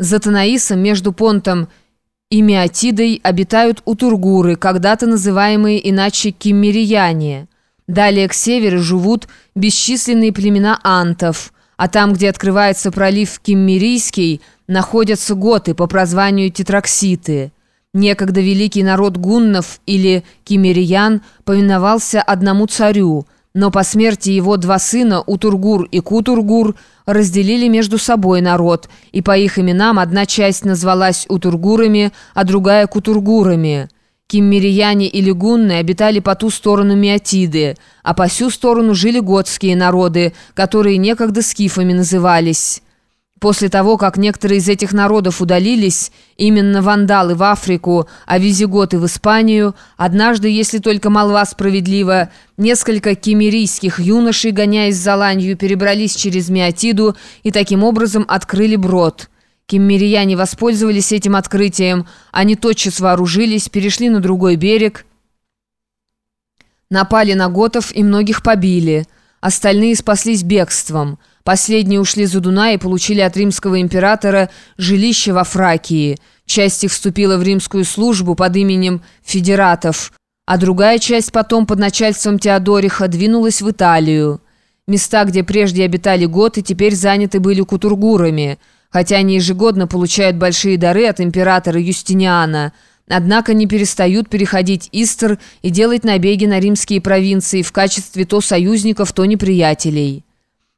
За Танаисом между Понтом и Миотидой обитают утургуры, когда-то называемые иначе киммерияне. Далее к северу живут бесчисленные племена антов, а там, где открывается пролив Киммерийский, находятся готы по прозванию тетракситы. Некогда великий народ гуннов или киммериян повиновался одному царю – но по смерти его два сына, Утургур и Кутургур, разделили между собой народ, и по их именам одна часть назвалась Утургурами, а другая Кутургурами. Киммерияне или гунны обитали по ту сторону Миотиды, а по сю сторону жили готские народы, которые некогда скифами назывались. После того, как некоторые из этих народов удалились, именно вандалы в Африку, а визиготы в Испанию, однажды, если только молва справедлива, несколько кемерийских юношей, гоняясь за ланью, перебрались через Миотиду и таким образом открыли брод. Кеммерияне воспользовались этим открытием, они тотчас вооружились, перешли на другой берег, напали на готов и многих побили. Остальные спаслись бегством – Последние ушли за Дунай и получили от римского императора жилище во Фракии. Часть их вступила в римскую службу под именем Федератов, а другая часть потом под начальством Теодориха двинулась в Италию. Места, где прежде обитали готы, теперь заняты были кутургурами, хотя они ежегодно получают большие дары от императора Юстиниана – Однако не перестают переходить Истер и делать набеги на римские провинции в качестве то союзников, то неприятелей.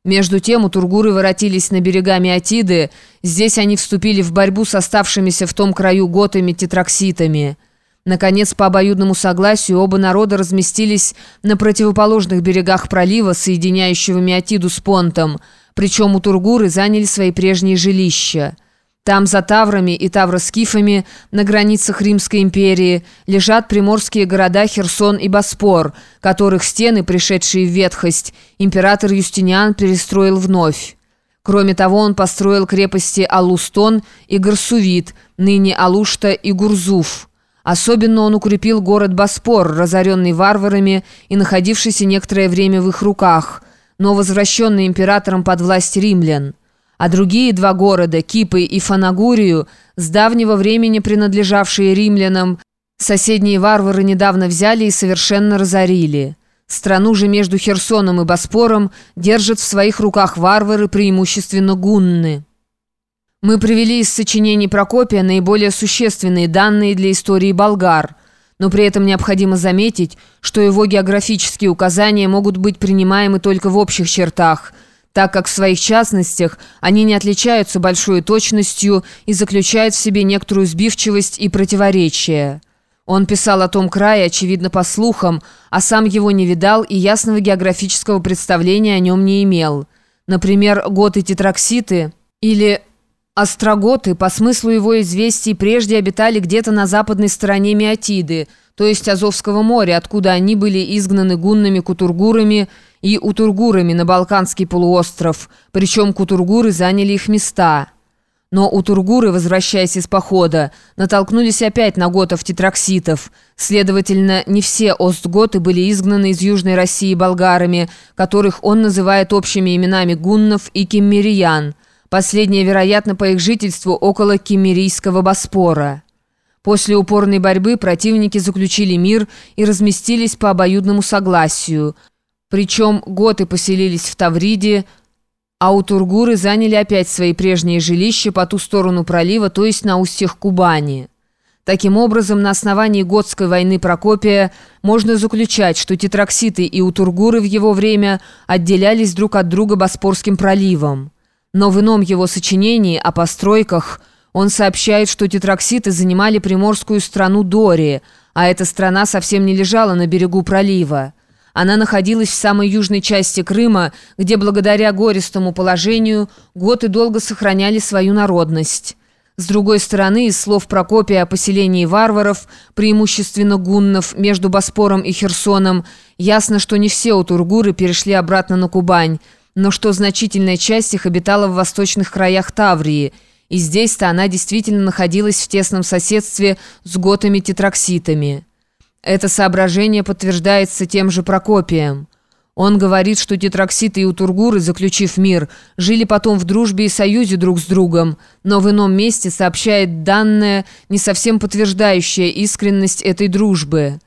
Между тем у Тургуры воротились на берега Миотиды, здесь они вступили в борьбу с оставшимися в том краю готами-тетракситами. Наконец, по обоюдному согласию, оба народа разместились на противоположных берегах пролива, соединяющего Миотиду с Понтом, причем у Тургуры заняли свои прежние жилища. Там, за Таврами и Тавроскифами, на границах Римской империи, лежат приморские города Херсон и Боспор, которых стены, пришедшие в ветхость, император Юстиниан перестроил вновь. Кроме того, он построил крепости Алустон и Гарсувит, ныне Алушта и Гурзуф. Особенно он укрепил город Боспор, разоренный варварами и находившийся некоторое время в их руках, но возвращенный императором под власть римлян а другие два города, Кипы и Фанагурию, с давнего времени принадлежавшие римлянам, соседние варвары недавно взяли и совершенно разорили. Страну же между Херсоном и Боспором держат в своих руках варвары, преимущественно гунны. Мы привели из сочинений Прокопия наиболее существенные данные для истории болгар, но при этом необходимо заметить, что его географические указания могут быть принимаемы только в общих чертах – так как в своих частностях они не отличаются большой точностью и заключают в себе некоторую сбивчивость и противоречие. Он писал о том крае, очевидно, по слухам, а сам его не видал и ясного географического представления о нем не имел. Например, готы-тетракситы или остроготы по смыслу его известий прежде обитали где-то на западной стороне Миотиды, то есть Азовского моря, откуда они были изгнаны гуннами-кутургурами и утургурами на Балканский полуостров, причем кутургуры заняли их места. Но утургуры, возвращаясь из похода, натолкнулись опять на готов-тетракситов. Следовательно, не все остготы были изгнаны из Южной России болгарами, которых он называет общими именами гуннов и киммериян. Последние, вероятно, по их жительству около Киммерийского Боспора. После упорной борьбы противники заключили мир и разместились по обоюдному согласию – причем готы поселились в Тавриде, а у Тургуры заняли опять свои прежние жилища по ту сторону пролива, то есть на устьях Кубани. Таким образом, на основании Готской войны Прокопия можно заключать, что тетракситы и утургуры в его время отделялись друг от друга Боспорским проливом. Но в ином его сочинении о постройках он сообщает, что тетракситы занимали приморскую страну Дори, а эта страна совсем не лежала на берегу пролива. Она находилась в самой южной части Крыма, где благодаря гористому положению готы долго сохраняли свою народность. С другой стороны, из слов Прокопия о поселении варваров, преимущественно гуннов, между Боспором и Херсоном, ясно, что не все утургуры перешли обратно на Кубань, но что значительная часть их обитала в восточных краях Таврии, и здесь-то она действительно находилась в тесном соседстве с готами-тетракситами. Это соображение подтверждается тем же Прокопием. Он говорит, что тетракситы и утургуры, заключив мир, жили потом в дружбе и союзе друг с другом, но в ином месте сообщает данное, не совсем подтверждающее искренность этой дружбы.